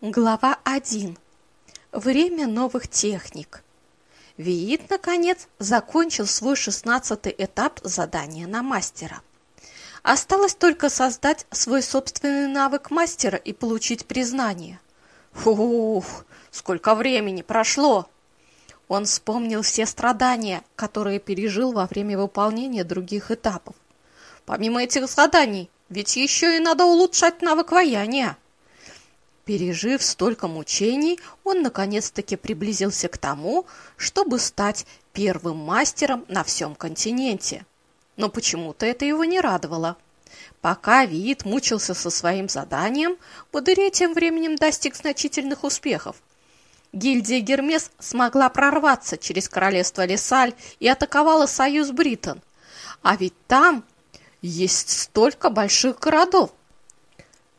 Глава 1. Время новых техник. Виит, наконец, закончил свой шестнадцатый этап задания на мастера. Осталось только создать свой собственный навык мастера и получить признание. Фух, сколько времени прошло! Он вспомнил все страдания, которые пережил во время выполнения других этапов. Помимо этих заданий, ведь еще и надо улучшать навык вояния. Пережив столько мучений, он наконец-таки приблизился к тому, чтобы стать первым мастером на всем континенте. Но почему-то это его не радовало. Пока Виит мучился со своим заданием, Бодыре тем временем достиг значительных успехов. Гильдия Гермес смогла прорваться через королевство Лесаль и атаковала союз Бритон. А ведь там есть столько больших городов,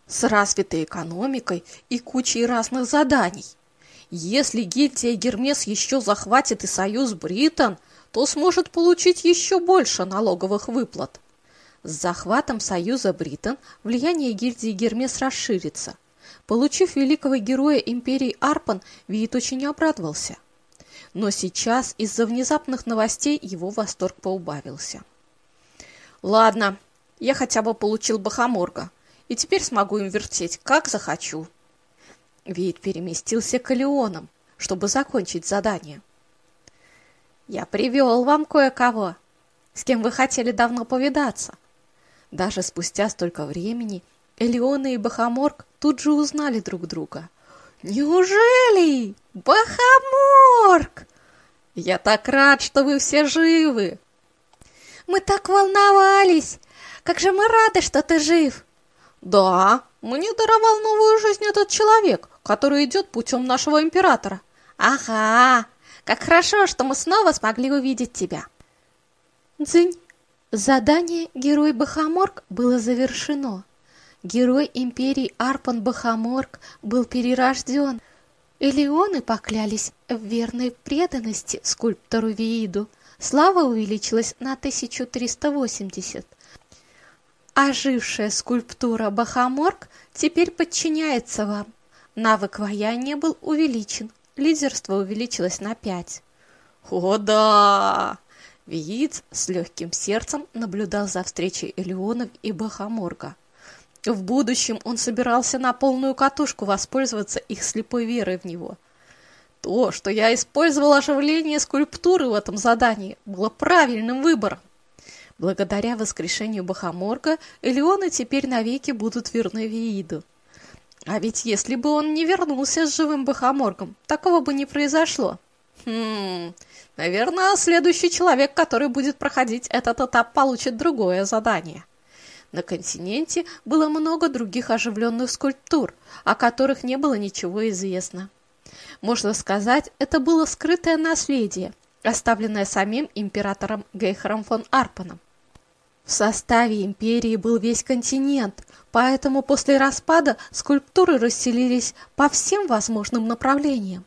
с развитой экономикой и кучей разных заданий. Если гильдия Гермес еще захватит и союз Бритон, то сможет получить еще больше налоговых выплат. С захватом союза Бритон влияние гильдии Гермес расширится. Получив великого героя империи Арпан, Виит очень обрадовался. Но сейчас из-за внезапных новостей его восторг поубавился. «Ладно, я хотя бы получил Бахаморга и теперь смогу им вертеть, как захочу. Вид переместился к Леонам, чтобы закончить задание. «Я привел вам кое-кого, с кем вы хотели давно повидаться». Даже спустя столько времени Элеона и Бахаморг тут же узнали друг друга. «Неужели? Бахаморг! Я так рад, что вы все живы!» «Мы так волновались! Как же мы рады, что ты жив!» Да, мне даровал новую жизнь этот человек, который идет путем нашего императора. Ага, как хорошо, что мы снова смогли увидеть тебя. Дзынь. Задание «Герой Бахаморг» было завершено. Герой империи Арпан Бахаморг был перерожден. Элеоны поклялись в верной преданности скульптору Вииду. Слава увеличилась на 1380. Ожившая скульптура Бахаморг теперь подчиняется вам. Навык вояния был увеличен, лидерство увеличилось на пять. О да! Вииц с легким сердцем наблюдал за встречей Элеонов и Бахаморга. В будущем он собирался на полную катушку воспользоваться их слепой верой в него. То, что я использовал оживление скульптуры в этом задании, было правильным выбором. Благодаря воскрешению Бахаморга Элеоны теперь навеки будут верны Вииду. А ведь если бы он не вернулся с живым Бахаморгом, такого бы не произошло. Хм, наверное, следующий человек, который будет проходить этот этап, получит другое задание. На континенте было много других оживленных скульптур, о которых не было ничего известно. Можно сказать, это было скрытое наследие, оставленное самим императором Гейхером фон Арпаном. В составе империи был весь континент, поэтому после распада скульптуры расселились по всем возможным направлениям.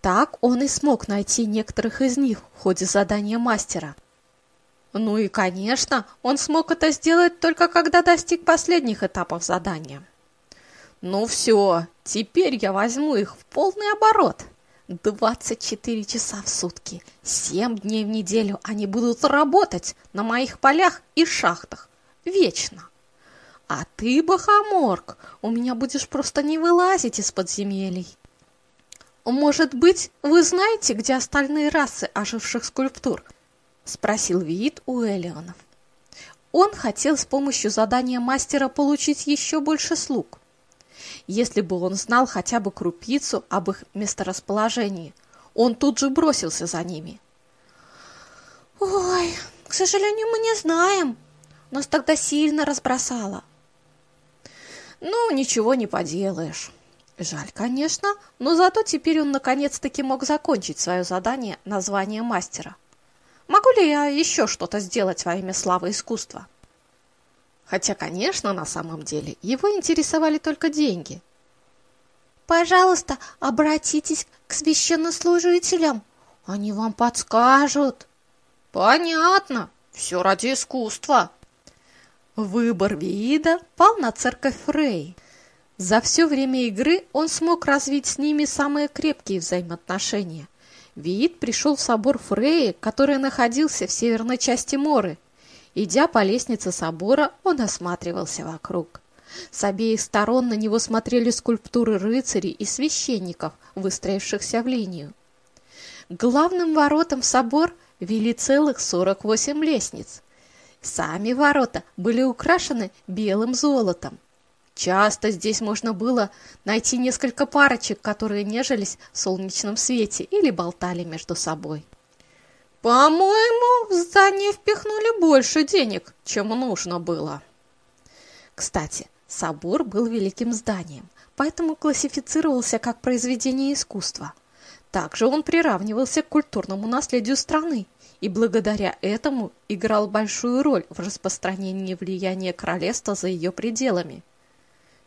Так он и смог найти некоторых из них в ходе задания мастера. Ну и, конечно, он смог это сделать только когда достиг последних этапов задания. Ну все, теперь я возьму их в полный оборот. 24 часа в сутки, 7 дней в неделю они будут работать на моих полях и шахтах. Вечно. А ты, Бахаморг, у меня будешь просто не вылазить из подземелий. Может быть, вы знаете, где остальные расы оживших скульптур? Спросил Виит у Элеонов. Он хотел с помощью задания мастера получить еще больше слуг. Если бы он знал хотя бы крупицу об их месторасположении, он тут же бросился за ними. «Ой, к сожалению, мы не знаем. Нас тогда сильно разбросало». «Ну, ничего не поделаешь». Жаль, конечно, но зато теперь он наконец-таки мог закончить свое задание на звание мастера. Могу ли я еще что-то сделать во имя славы искусства? Хотя, конечно, на самом деле его интересовали только деньги. «Пожалуйста, обратитесь к священнослужителям, они вам подскажут». «Понятно, все ради искусства». Выбор Виида пал на церковь Фрей. За все время игры он смог развить с ними самые крепкие взаимоотношения. Виит пришел в собор Фреи, который находился в северной части Моры. Идя по лестнице собора, он осматривался вокруг. С обеих сторон на него смотрели скульптуры рыцарей и священников, выстроившихся в линию. главным воротам в собор вели целых 48 лестниц. Сами ворота были украшены белым золотом. Часто здесь можно было найти несколько парочек, которые нежились в солнечном свете или болтали между собой. По-моему, в здание впихнули больше денег, чем нужно было. Кстати, собор был великим зданием, поэтому классифицировался как произведение искусства. Также он приравнивался к культурному наследию страны и благодаря этому играл большую роль в распространении влияния королевства за ее пределами.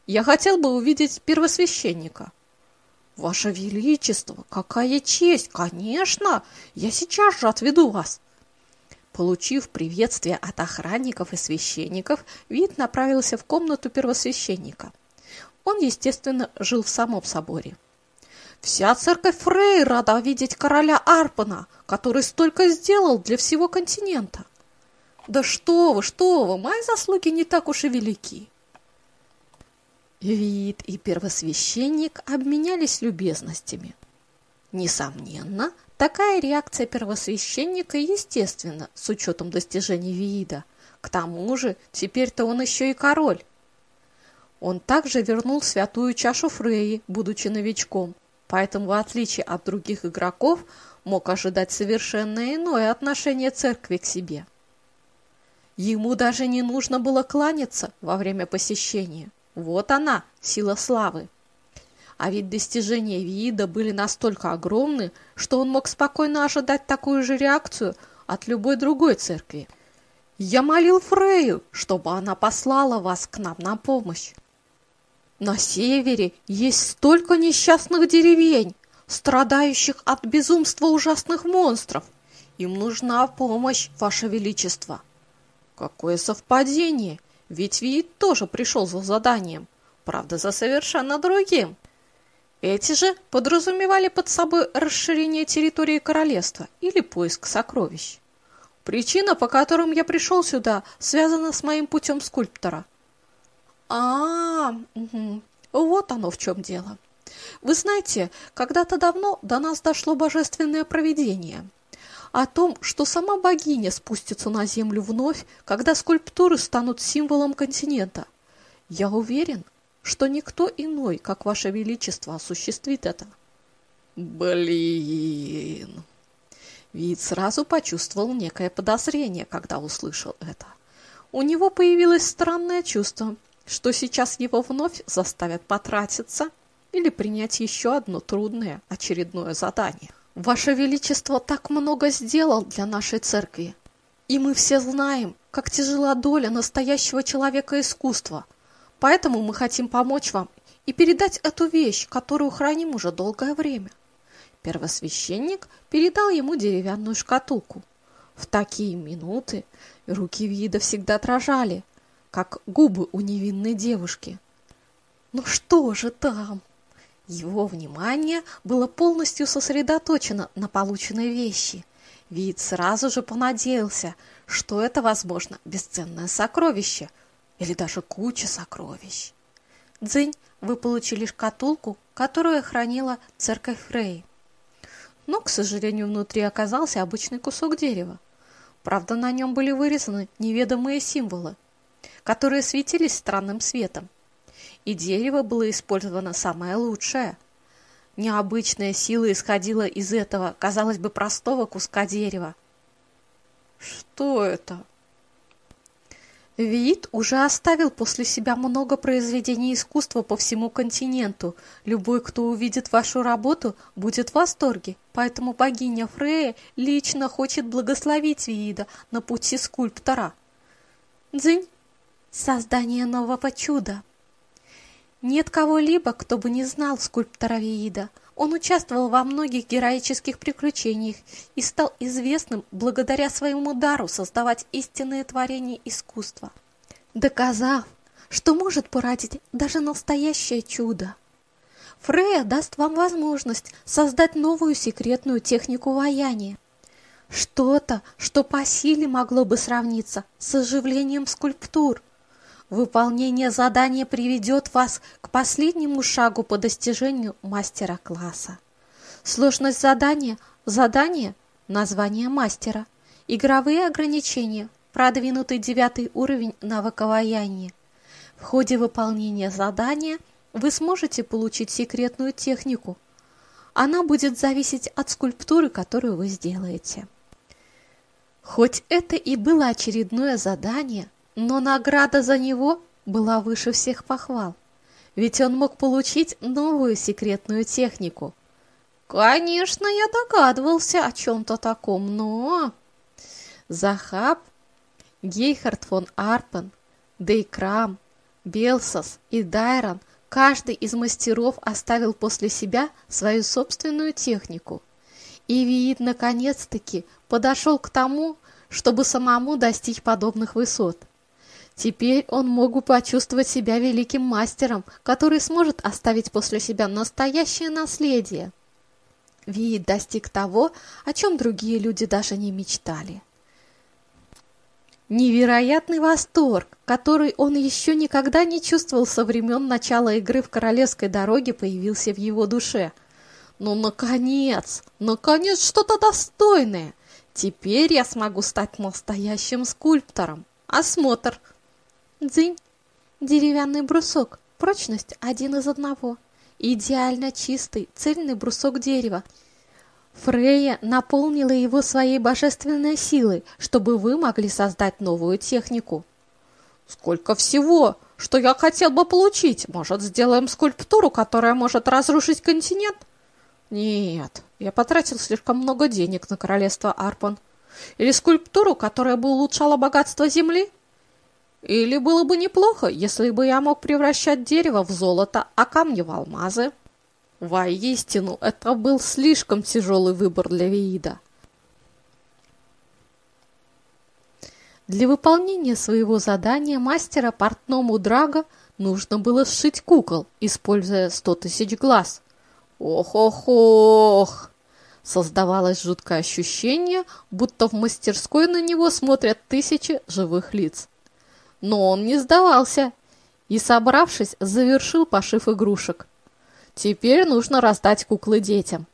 Я хотел бы увидеть первосвященника. Ваше Величество, какая честь! Конечно, я сейчас же отведу вас. Получив приветствие от охранников и священников, Вид направился в комнату первосвященника. Он, естественно, жил в самом соборе. Вся церковь Фрей рада видеть короля Арпана, который столько сделал для всего континента. Да что вы, что вы, мои заслуги не так уж и велики. Вид и первосвященник обменялись любезностями. Несомненно, такая реакция первосвященника естественна с учетом достижений Виида. К тому же, теперь-то он еще и король. Он также вернул святую чашу Фреи, будучи новичком, поэтому, в отличие от других игроков, мог ожидать совершенно иное отношение церкви к себе. Ему даже не нужно было кланяться во время посещения – вот она, сила славы. А ведь достижения Виида были настолько огромны, что он мог спокойно ожидать такую же реакцию от любой другой церкви. Я молил Фрею, чтобы она послала вас к нам на помощь. На севере есть столько несчастных деревень, страдающих от безумства ужасных монстров. Им нужна помощь, Ваше Величество. Какое совпадение! Ведь Виит тоже пришел за заданием, правда, за совершенно другим. Эти же подразумевали под собой расширение территории королевства или поиск сокровищ. Причина, по которым я пришел сюда, связана с моим путем скульптора. А, -а, -а угу. вот оно в чем дело. Вы знаете, когда-то давно до нас дошло божественное провидение – о том, что сама богиня спустится на землю вновь, когда скульптуры станут символом континента. Я уверен, что никто иной, как Ваше Величество, осуществит это. Блин. Вид сразу почувствовал некое подозрение, когда услышал это. У него появилось странное чувство, что сейчас его вновь заставят потратиться или принять еще одно трудное очередное задание. Ваше Величество так много сделал для нашей церкви. И мы все знаем, как тяжела доля настоящего человека искусства. Поэтому мы хотим помочь вам и передать эту вещь, которую храним уже долгое время. Первосвященник передал ему деревянную шкатулку. В такие минуты руки вида всегда дрожали, как губы у невинной девушки. Ну что же там? Его внимание было полностью сосредоточено на полученной вещи. Вид сразу же понадеялся, что это, возможно, бесценное сокровище или даже куча сокровищ. Дзынь, вы получили шкатулку, которую хранила церковь Фрей. Но, к сожалению, внутри оказался обычный кусок дерева. Правда, на нем были вырезаны неведомые символы, которые светились странным светом и дерево было использовано самое лучшее. Необычная сила исходила из этого, казалось бы, простого куска дерева. Что это? Вид уже оставил после себя много произведений искусства по всему континенту. Любой, кто увидит вашу работу, будет в восторге. Поэтому богиня Фрея лично хочет благословить Виида на пути скульптора. Дзынь. Создание нового чуда. Нет кого-либо, кто бы не знал скульптора Виида. Он участвовал во многих героических приключениях и стал известным благодаря своему дару создавать истинные творения искусства. Доказав, что может породить даже настоящее чудо. Фрея даст вам возможность создать новую секретную технику ваяния. Что-то, что по силе могло бы сравниться с оживлением скульптур. Выполнение задания приведет вас к последнему шагу по достижению мастера класса. Сложность задания – задание – название мастера. Игровые ограничения – продвинутый девятый уровень навыка ваяния. В ходе выполнения задания вы сможете получить секретную технику. Она будет зависеть от скульптуры, которую вы сделаете. Хоть это и было очередное задание, но награда за него была выше всех похвал. Ведь он мог получить новую секретную технику. Конечно, я догадывался о чем-то таком, но... Захаб, Гейхард фон Арпен, Дейкрам, Белсос и Дайрон, каждый из мастеров оставил после себя свою собственную технику. И Виит наконец-таки подошел к тому, чтобы самому достичь подобных высот. Теперь он мог бы почувствовать себя великим мастером, который сможет оставить после себя настоящее наследие. Виит достиг того, о чем другие люди даже не мечтали. Невероятный восторг, который он еще никогда не чувствовал со времен начала игры в Королевской дороге, появился в его душе. Ну, наконец! Наконец что-то достойное! Теперь я смогу стать настоящим скульптором. Осмотр. Дзынь. Деревянный брусок. Прочность один из одного. Идеально чистый, цельный брусок дерева. Фрея наполнила его своей божественной силой, чтобы вы могли создать новую технику. Сколько всего, что я хотел бы получить. Может, сделаем скульптуру, которая может разрушить континент? Нет, я потратил слишком много денег на королевство Арпан. Или скульптуру, которая бы улучшала богатство земли? Или было бы неплохо, если бы я мог превращать дерево в золото, а камни в алмазы? Воистину, это был слишком тяжелый выбор для Виида. Для выполнения своего задания мастера портному Драга нужно было сшить кукол, используя сто тысяч глаз – Ох-ох-ох! Создавалось жуткое ощущение, будто в мастерской на него смотрят тысячи живых лиц. Но он не сдавался и, собравшись, завершил пошив игрушек. Теперь нужно раздать куклы детям.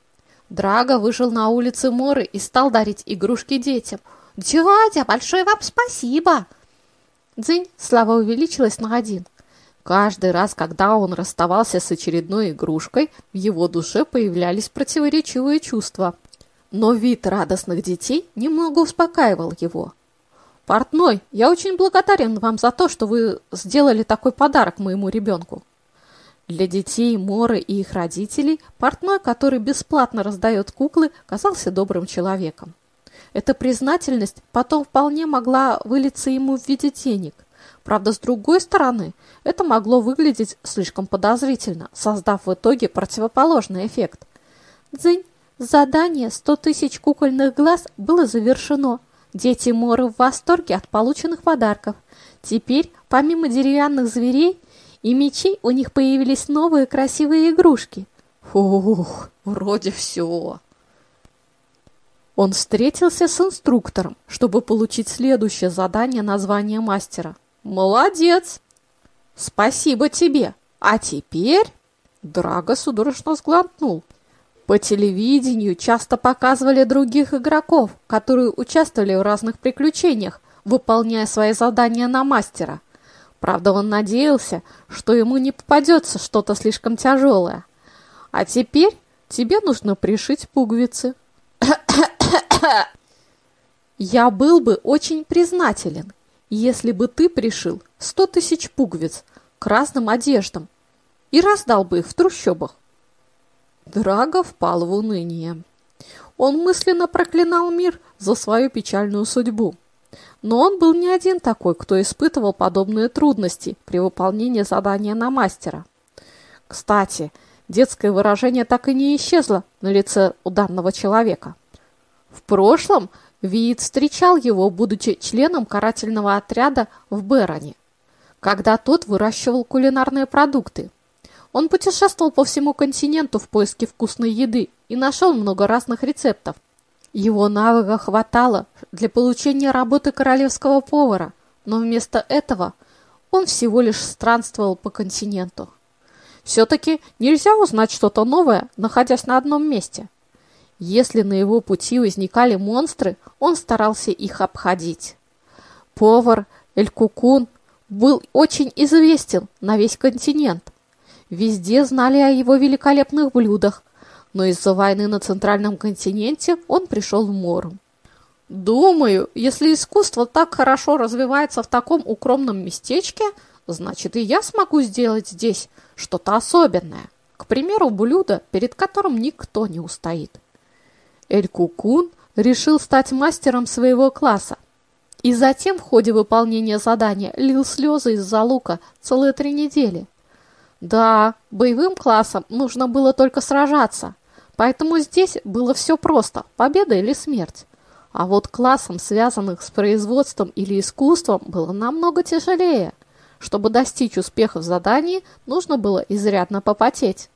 Драго вышел на улицы Моры и стал дарить игрушки детям. «Дядя, большое вам спасибо!» Дзынь, слава увеличилась на один – Каждый раз, когда он расставался с очередной игрушкой, в его душе появлялись противоречивые чувства. Но вид радостных детей немного успокаивал его. «Портной, я очень благодарен вам за то, что вы сделали такой подарок моему ребенку». Для детей Моры и их родителей портной, который бесплатно раздает куклы, казался добрым человеком. Эта признательность потом вполне могла вылиться ему в виде денег. Правда, с другой стороны, это могло выглядеть слишком подозрительно, создав в итоге противоположный эффект. Дзынь, задание 100 тысяч кукольных глаз было завершено. Дети Моры в восторге от полученных подарков. Теперь, помимо деревянных зверей и мечей, у них появились новые красивые игрушки. Фух, вроде все. Он встретился с инструктором, чтобы получить следующее задание названия мастера – Молодец! Спасибо тебе! А теперь... Драго судорожно сглотнул. По телевидению часто показывали других игроков, которые участвовали в разных приключениях, выполняя свои задания на мастера. Правда, он надеялся, что ему не попадется что-то слишком тяжелое. А теперь тебе нужно пришить пуговицы. Я был бы очень признателен, если бы ты пришил сто тысяч пуговиц к разным одеждам и раздал бы их в трущобах. Драго впал в уныние. Он мысленно проклинал мир за свою печальную судьбу. Но он был не один такой, кто испытывал подобные трудности при выполнении задания на мастера. Кстати, детское выражение так и не исчезло на лице у данного человека. В прошлом Виит встречал его, будучи членом карательного отряда в Бероне. когда тот выращивал кулинарные продукты. Он путешествовал по всему континенту в поиске вкусной еды и нашел много разных рецептов. Его навыка хватало для получения работы королевского повара, но вместо этого он всего лишь странствовал по континенту. Все-таки нельзя узнать что-то новое, находясь на одном месте. Если на его пути возникали монстры, он старался их обходить. Повар Эль-Кукун был очень известен на весь континент. Везде знали о его великолепных блюдах, но из-за войны на центральном континенте он пришел в Морум. Думаю, если искусство так хорошо развивается в таком укромном местечке, значит и я смогу сделать здесь что-то особенное. К примеру, блюдо, перед которым никто не устоит. Эль-Кукун решил стать мастером своего класса. И затем в ходе выполнения задания лил слезы из-за лука целые три недели. Да, боевым классом нужно было только сражаться – Поэтому здесь было все просто – победа или смерть. А вот классом, связанных с производством или искусством, было намного тяжелее. Чтобы достичь успеха в задании, нужно было изрядно попотеть.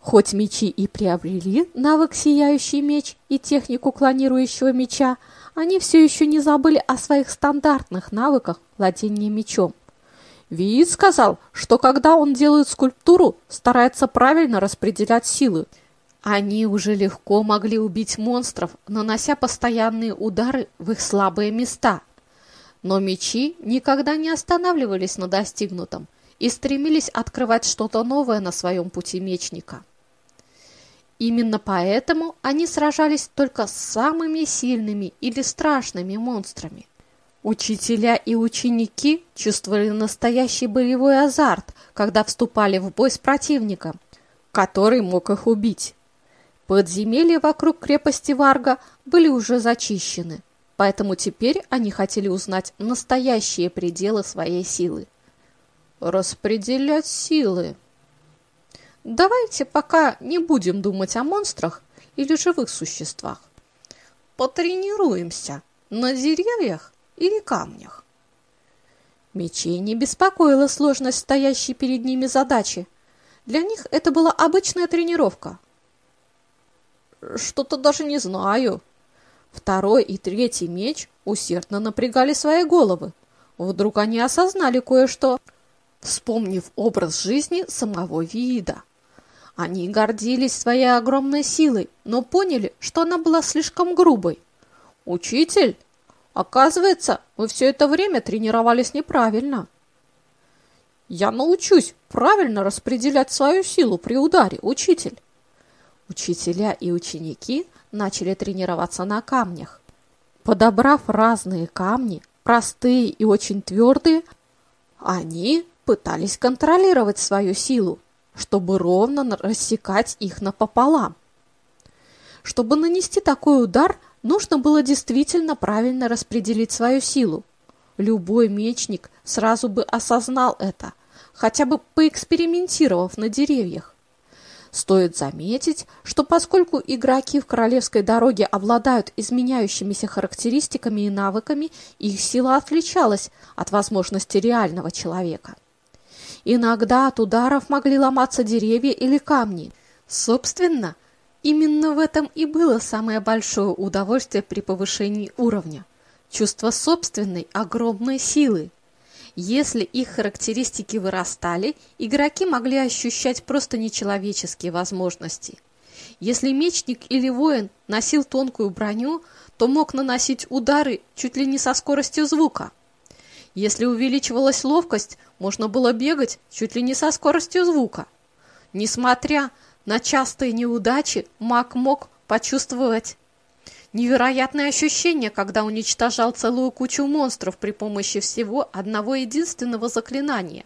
Хоть мечи и приобрели навык «Сияющий меч» и технику клонирующего меча, они все еще не забыли о своих стандартных навыках владения мечом. Виит сказал, что когда он делает скульптуру, старается правильно распределять силы. Они уже легко могли убить монстров, нанося постоянные удары в их слабые места. Но мечи никогда не останавливались на достигнутом и стремились открывать что-то новое на своем пути мечника. Именно поэтому они сражались только с самыми сильными или страшными монстрами. Учителя и ученики чувствовали настоящий боевой азарт, когда вступали в бой с противником, который мог их убить. Подземелья вокруг крепости Варга были уже зачищены, поэтому теперь они хотели узнать настоящие пределы своей силы. Распределять силы. Давайте пока не будем думать о монстрах или живых существах. Потренируемся на деревьях или камнях. Мечей не беспокоила сложность стоящей перед ними задачи. Для них это была обычная тренировка. Что-то даже не знаю. Второй и третий меч усердно напрягали свои головы. Вдруг они осознали кое-что, вспомнив образ жизни самого вида. Они гордились своей огромной силой, но поняли, что она была слишком грубой. «Учитель!» Оказывается, мы все это время тренировались неправильно. Я научусь правильно распределять свою силу при ударе, учитель. Учителя и ученики начали тренироваться на камнях. Подобрав разные камни, простые и очень твердые, они пытались контролировать свою силу, чтобы ровно рассекать их напополам. Чтобы нанести такой удар, Нужно было действительно правильно распределить свою силу. Любой мечник сразу бы осознал это, хотя бы поэкспериментировав на деревьях. Стоит заметить, что поскольку игроки в королевской дороге обладают изменяющимися характеристиками и навыками, их сила отличалась от возможности реального человека. Иногда от ударов могли ломаться деревья или камни. Собственно, Именно в этом и было самое большое удовольствие при повышении уровня. Чувство собственной огромной силы. Если их характеристики вырастали, игроки могли ощущать просто нечеловеческие возможности. Если мечник или воин носил тонкую броню, то мог наносить удары чуть ли не со скоростью звука. Если увеличивалась ловкость, можно было бегать чуть ли не со скоростью звука. Несмотря на частые неудачи маг мог почувствовать невероятное ощущение, когда уничтожал целую кучу монстров при помощи всего одного единственного заклинания.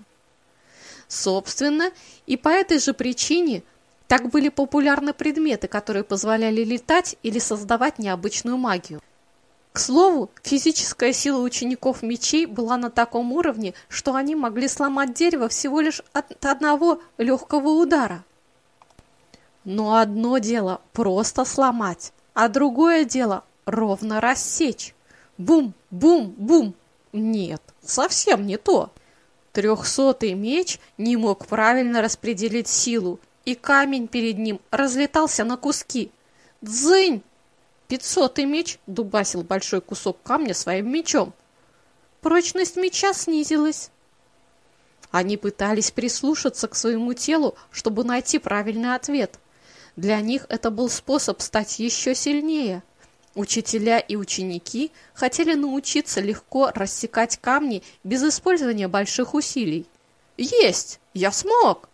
Собственно, и по этой же причине так были популярны предметы, которые позволяли летать или создавать необычную магию. К слову, физическая сила учеников мечей была на таком уровне, что они могли сломать дерево всего лишь от одного легкого удара. Но одно дело просто сломать, а другое дело ровно рассечь. Бум, бум, бум. Нет, совсем не то. Трехсотый меч не мог правильно распределить силу, и камень перед ним разлетался на куски. Дзынь! Пятьсотый меч дубасил большой кусок камня своим мечом. Прочность меча снизилась. Они пытались прислушаться к своему телу, чтобы найти правильный ответ. Для них это был способ стать еще сильнее – Учителя и ученики хотели научиться легко рассекать камни без использования больших усилий. Есть! Я смог!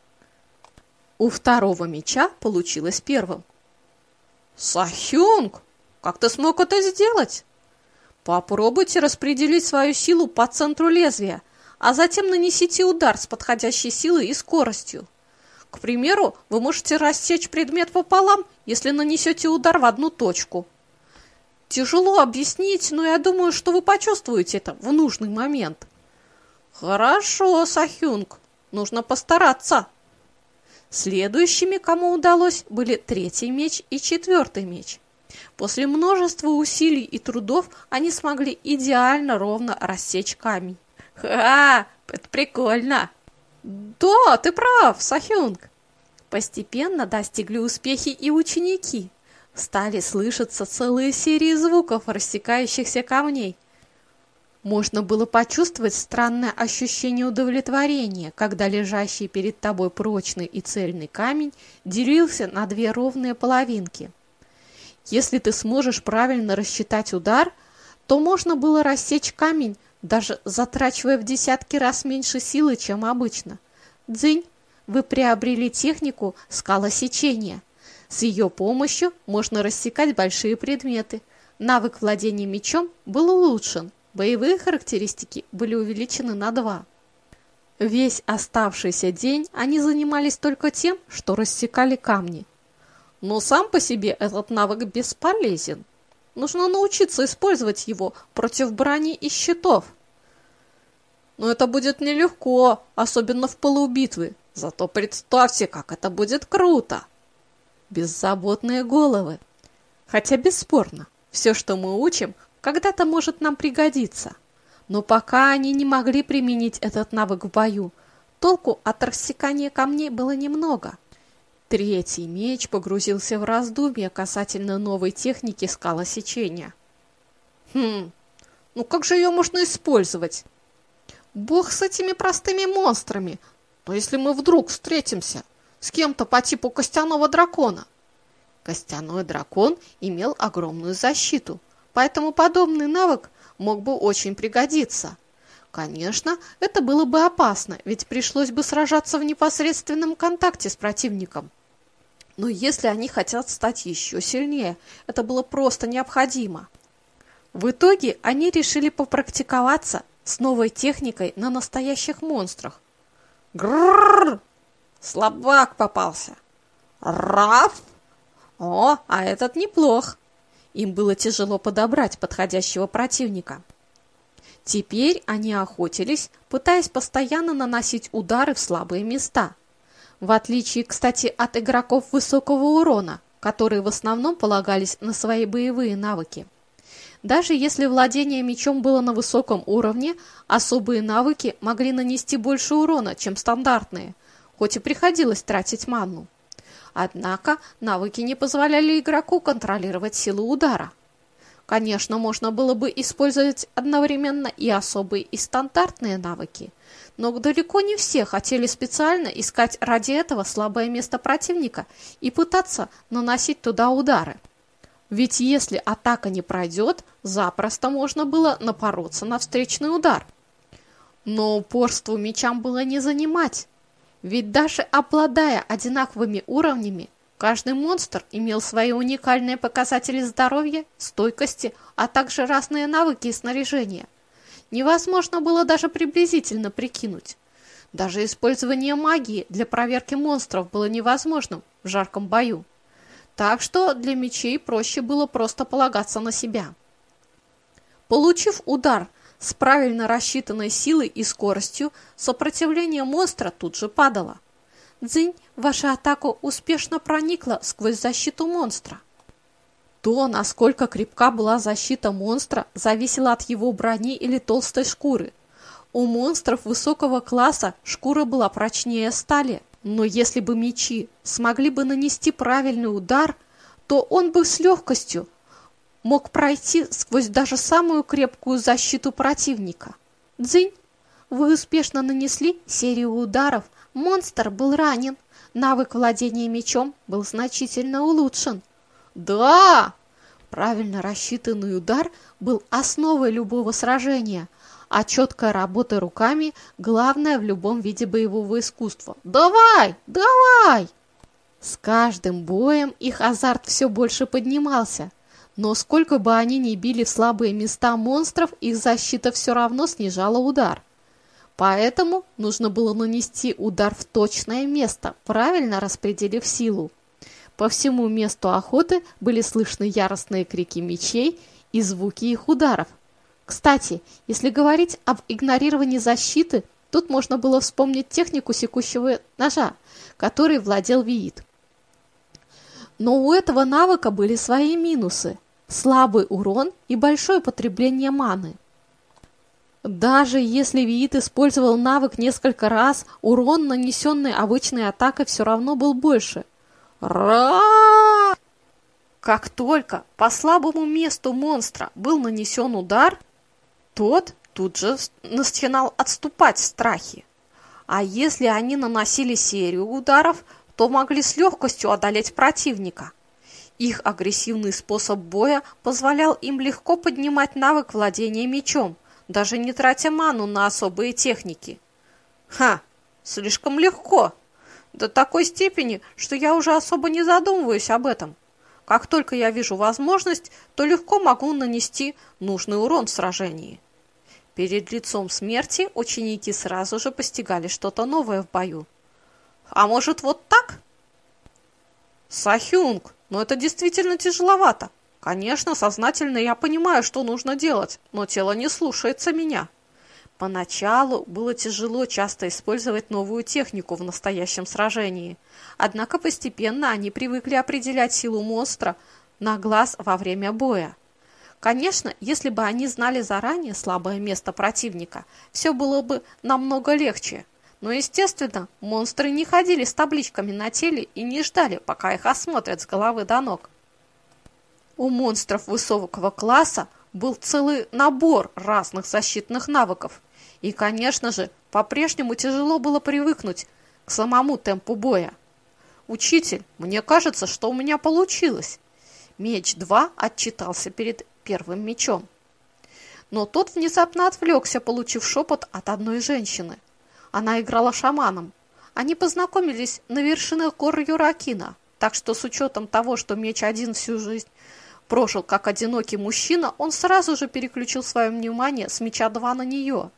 У второго меча получилось первым. Сахюнг, как ты смог это сделать? Попробуйте распределить свою силу по центру лезвия, а затем нанесите удар с подходящей силой и скоростью. К примеру, вы можете рассечь предмет пополам, если нанесете удар в одну точку – Тяжело объяснить, но я думаю, что вы почувствуете это в нужный момент. Хорошо, Сахюнг, нужно постараться. Следующими, кому удалось, были третий меч и четвертый меч. После множества усилий и трудов они смогли идеально ровно рассечь камень. Ха, это прикольно. Да, ты прав, Сахюнг. Постепенно достигли успехи и ученики стали слышаться целые серии звуков рассекающихся камней. Можно было почувствовать странное ощущение удовлетворения, когда лежащий перед тобой прочный и цельный камень делился на две ровные половинки. Если ты сможешь правильно рассчитать удар, то можно было рассечь камень, даже затрачивая в десятки раз меньше силы, чем обычно. Дзынь, вы приобрели технику скалосечения – с ее помощью можно рассекать большие предметы. Навык владения мечом был улучшен, боевые характеристики были увеличены на 2. Весь оставшийся день они занимались только тем, что рассекали камни. Но сам по себе этот навык бесполезен. Нужно научиться использовать его против брони и щитов. Но это будет нелегко, особенно в полубитвы. Зато представьте, как это будет круто! беззаботные головы. Хотя бесспорно, все, что мы учим, когда-то может нам пригодиться. Но пока они не могли применить этот навык в бою, толку от рассекания камней было немного. Третий меч погрузился в раздумья касательно новой техники скалосечения. Хм, ну как же ее можно использовать? Бог с этими простыми монстрами, но если мы вдруг встретимся с кем-то по типу костяного дракона. Костяной дракон имел огромную защиту, поэтому подобный навык мог бы очень пригодиться. Конечно, это было бы опасно, ведь пришлось бы сражаться в непосредственном контакте с противником. Но если они хотят стать еще сильнее, это было просто необходимо. В итоге они решили попрактиковаться с новой техникой на настоящих монстрах. Грррр! Слабак попался. Раф! О, а этот неплох. Им было тяжело подобрать подходящего противника. Теперь они охотились, пытаясь постоянно наносить удары в слабые места. В отличие, кстати, от игроков высокого урона, которые в основном полагались на свои боевые навыки. Даже если владение мечом было на высоком уровне, особые навыки могли нанести больше урона, чем стандартные – хоть и приходилось тратить манну. Однако навыки не позволяли игроку контролировать силу удара. Конечно, можно было бы использовать одновременно и особые, и стандартные навыки, но далеко не все хотели специально искать ради этого слабое место противника и пытаться наносить туда удары. Ведь если атака не пройдет, запросто можно было напороться на встречный удар. Но упорству мечам было не занимать. Ведь даже обладая одинаковыми уровнями, каждый монстр имел свои уникальные показатели здоровья, стойкости, а также разные навыки и снаряжения. Невозможно было даже приблизительно прикинуть. Даже использование магии для проверки монстров было невозможным в жарком бою. Так что для мечей проще было просто полагаться на себя. Получив удар с правильно рассчитанной силой и скоростью сопротивление монстра тут же падало. Дзынь, ваша атака успешно проникла сквозь защиту монстра. То, насколько крепка была защита монстра, зависело от его брони или толстой шкуры. У монстров высокого класса шкура была прочнее стали, но если бы мечи смогли бы нанести правильный удар, то он бы с легкостью мог пройти сквозь даже самую крепкую защиту противника. Дзынь! Вы успешно нанесли серию ударов, монстр был ранен, навык владения мечом был значительно улучшен. Да! Правильно рассчитанный удар был основой любого сражения, а четкая работа руками – главное в любом виде боевого искусства. Давай! Давай! С каждым боем их азарт все больше поднимался. Но сколько бы они ни били в слабые места монстров, их защита все равно снижала удар. Поэтому нужно было нанести удар в точное место, правильно распределив силу. По всему месту охоты были слышны яростные крики мечей и звуки их ударов. Кстати, если говорить об игнорировании защиты, тут можно было вспомнить технику секущего ножа, которой владел Виит. Но у этого навыка были свои минусы – слабый урон и большое потребление маны. Даже если Виит использовал навык несколько раз, урон, нанесенный обычной атакой, все равно был больше – Ра! Как только по слабому месту монстра был нанесен удар, тот тут же начинал отступать в страхе. А если они наносили серию ударов, то могли с легкостью одолеть противника. Их агрессивный способ боя позволял им легко поднимать навык владения мечом, даже не тратя ману на особые техники. Ха, слишком легко. До такой степени, что я уже особо не задумываюсь об этом. Как только я вижу возможность, то легко могу нанести нужный урон в сражении. Перед лицом смерти ученики сразу же постигали что-то новое в бою. А может вот так? Сахюнг, но это действительно тяжеловато. Конечно, сознательно я понимаю, что нужно делать, но тело не слушается меня. Поначалу было тяжело часто использовать новую технику в настоящем сражении, однако постепенно они привыкли определять силу монстра на глаз во время боя. Конечно, если бы они знали заранее слабое место противника, все было бы намного легче. Но, естественно, монстры не ходили с табличками на теле и не ждали, пока их осмотрят с головы до ног. У монстров высокого класса был целый набор разных защитных навыков, и, конечно же, по-прежнему тяжело было привыкнуть к самому темпу боя. «Учитель, мне кажется, что у меня получилось». Меч 2 отчитался перед первым мечом. Но тот внезапно отвлекся, получив шепот от одной женщины. Она играла шаманом. Они познакомились на вершинах гор Юракина, так что с учетом того, что меч один всю жизнь прожил как одинокий мужчина, он сразу же переключил свое внимание с меча 2 на нее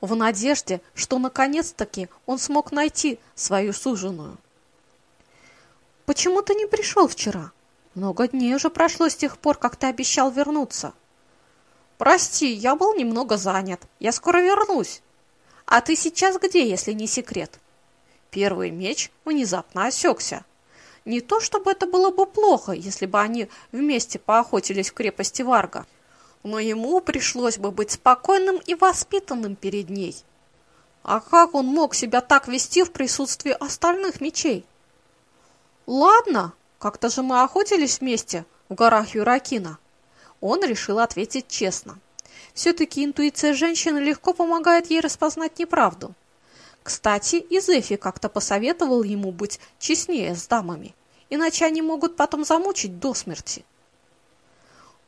в надежде, что наконец-таки он смог найти свою суженую. «Почему ты не пришел вчера? Много дней уже прошло с тех пор, как ты обещал вернуться». «Прости, я был немного занят. Я скоро вернусь». «А ты сейчас где, если не секрет?» Первый меч внезапно осекся. Не то чтобы это было бы плохо, если бы они вместе поохотились в крепости Варга но ему пришлось бы быть спокойным и воспитанным перед ней. А как он мог себя так вести в присутствии остальных мечей? Ладно, как-то же мы охотились вместе в горах Юракина. Он решил ответить честно. Все-таки интуиция женщины легко помогает ей распознать неправду. Кстати, и Зефи как-то посоветовал ему быть честнее с дамами, иначе они могут потом замучить до смерти.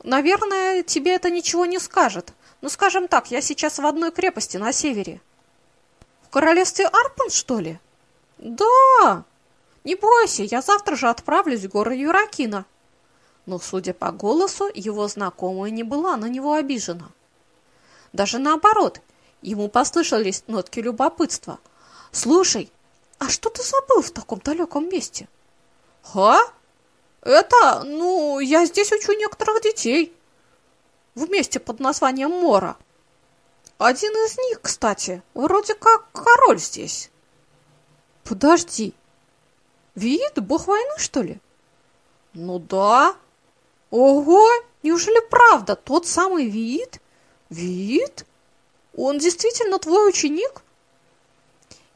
Наверное, тебе это ничего не скажет. Ну, скажем так, я сейчас в одной крепости на севере. В королевстве Арпан, что ли? Да! Не бойся, я завтра же отправлюсь в горы Юракина. Но, судя по голосу, его знакомая не была на него обижена. Даже наоборот, ему послышались нотки любопытства. «Слушай, а что ты забыл в таком далеком месте?» «Ха?» Это, ну, я здесь учу некоторых детей. Вместе под названием Мора. Один из них, кстати, вроде как король здесь. Подожди. Вид, бог войны, что ли? Ну да. Ого, неужели правда тот самый вид? Вид? Он действительно твой ученик?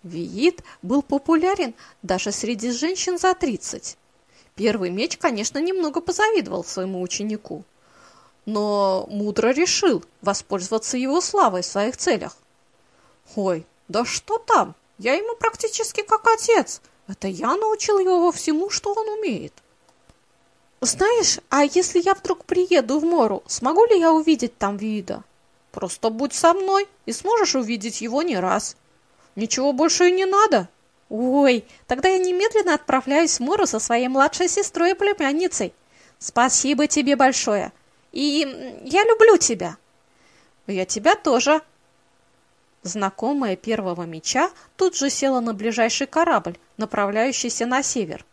Виит был популярен даже среди женщин за 30. Первый меч, конечно, немного позавидовал своему ученику, но мудро решил воспользоваться его славой в своих целях. Ой, да что там, я ему практически как отец. Это я научил его всему, что он умеет. Знаешь, а если я вдруг приеду в Мору, смогу ли я увидеть там вида? Просто будь со мной и сможешь увидеть его не раз. Ничего больше и не надо. Ой, тогда я немедленно отправляюсь в Мору со своей младшей сестрой и племянницей. Спасибо тебе большое. И я люблю тебя. Я тебя тоже. Знакомая первого меча тут же села на ближайший корабль, направляющийся на север.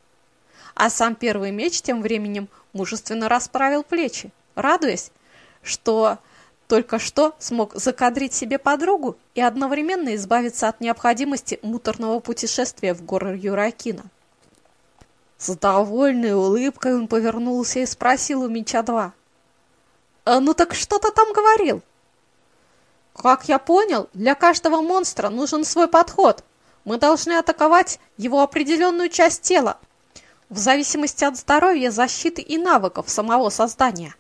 А сам первый меч тем временем мужественно расправил плечи, радуясь, что только что смог закадрить себе подругу и одновременно избавиться от необходимости муторного путешествия в горы Юракина. С довольной улыбкой он повернулся и спросил у меча два. «А ну так что ты там говорил?» Как я понял, для каждого монстра нужен свой подход. Мы должны атаковать его определенную часть тела, в зависимости от здоровья, защиты и навыков самого создания.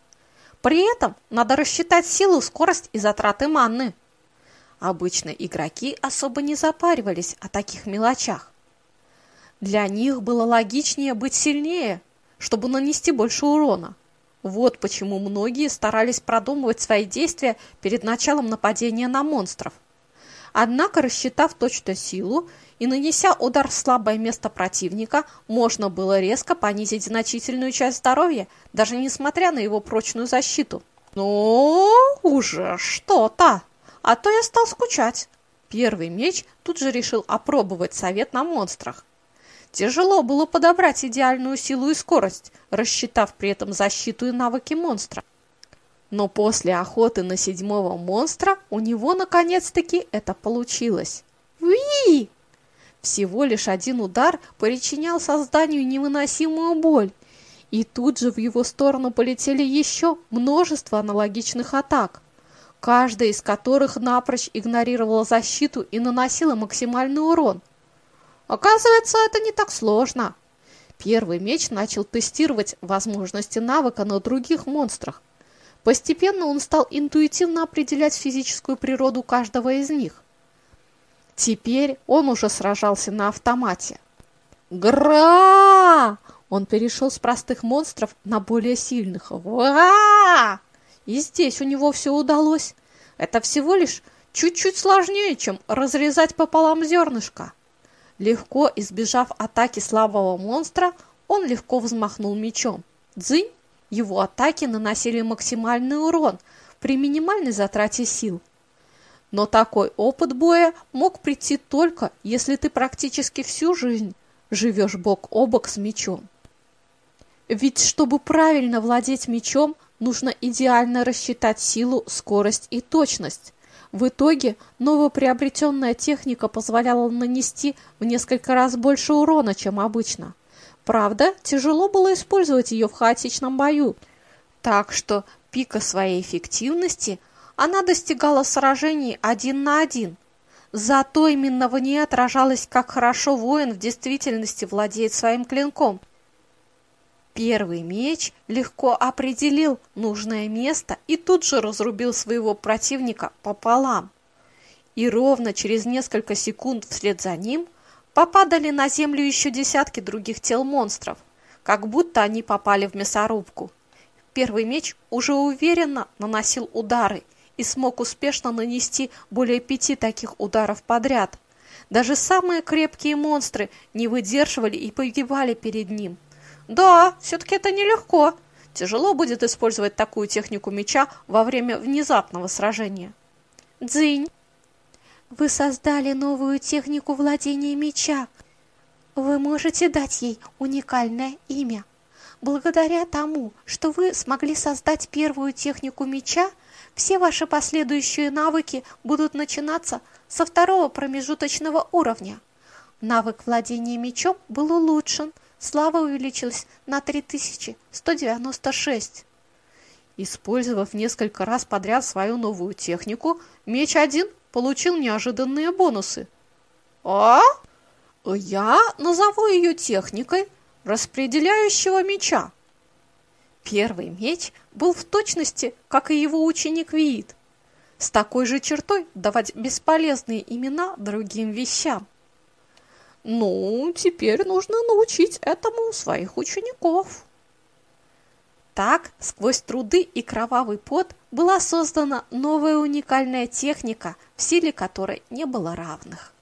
При этом надо рассчитать силу, скорость и затраты манны. Обычно игроки особо не запаривались о таких мелочах. Для них было логичнее быть сильнее, чтобы нанести больше урона. Вот почему многие старались продумывать свои действия перед началом нападения на монстров. Однако, рассчитав точно силу и нанеся удар в слабое место противника, можно было резко понизить значительную часть здоровья, даже несмотря на его прочную защиту. Ну, уже что-то, а то я стал скучать. Первый меч тут же решил опробовать совет на монстрах. Тяжело было подобрать идеальную силу и скорость, рассчитав при этом защиту и навыки монстра. Но после охоты на седьмого монстра у него наконец-таки это получилось. Уи! Всего лишь один удар причинял созданию невыносимую боль, и тут же в его сторону полетели еще множество аналогичных атак, каждая из которых напрочь игнорировала защиту и наносила максимальный урон – Оказывается, это не так сложно. Первый меч начал тестировать возможности навыка на других монстрах. Постепенно он стал интуитивно определять физическую природу каждого из них. Теперь он уже сражался на автомате. Гра! Он перешел с простых монстров на более сильных. Ва! И здесь у него все удалось. Это всего лишь чуть-чуть сложнее, чем разрезать пополам зернышко. Легко избежав атаки слабого монстра, он легко взмахнул мечом. Дзынь! Его атаки наносили максимальный урон при минимальной затрате сил. Но такой опыт боя мог прийти только, если ты практически всю жизнь живешь бок о бок с мечом. Ведь чтобы правильно владеть мечом, нужно идеально рассчитать силу, скорость и точность. В итоге новоприобретенная техника позволяла нанести в несколько раз больше урона, чем обычно. Правда, тяжело было использовать ее в хаотичном бою, так что пика своей эффективности она достигала сражений один на один. Зато именно в ней отражалось, как хорошо воин в действительности владеет своим клинком – Первый меч легко определил нужное место и тут же разрубил своего противника пополам. И ровно через несколько секунд вслед за ним попадали на землю еще десятки других тел монстров, как будто они попали в мясорубку. Первый меч уже уверенно наносил удары и смог успешно нанести более пяти таких ударов подряд. Даже самые крепкие монстры не выдерживали и погибали перед ним – да, все-таки это нелегко. Тяжело будет использовать такую технику меча во время внезапного сражения. Дзынь. Вы создали новую технику владения меча. Вы можете дать ей уникальное имя. Благодаря тому, что вы смогли создать первую технику меча, все ваши последующие навыки будут начинаться со второго промежуточного уровня. Навык владения мечом был улучшен, Слава увеличилась на 3196. Использовав несколько раз подряд свою новую технику, меч один получил неожиданные бонусы. А? Я назову ее техникой распределяющего меча. Первый меч был в точности, как и его ученик Виит, с такой же чертой давать бесполезные имена другим вещам. Ну, теперь нужно научить этому своих учеников. Так, сквозь труды и кровавый пот была создана новая уникальная техника, в силе которой не было равных.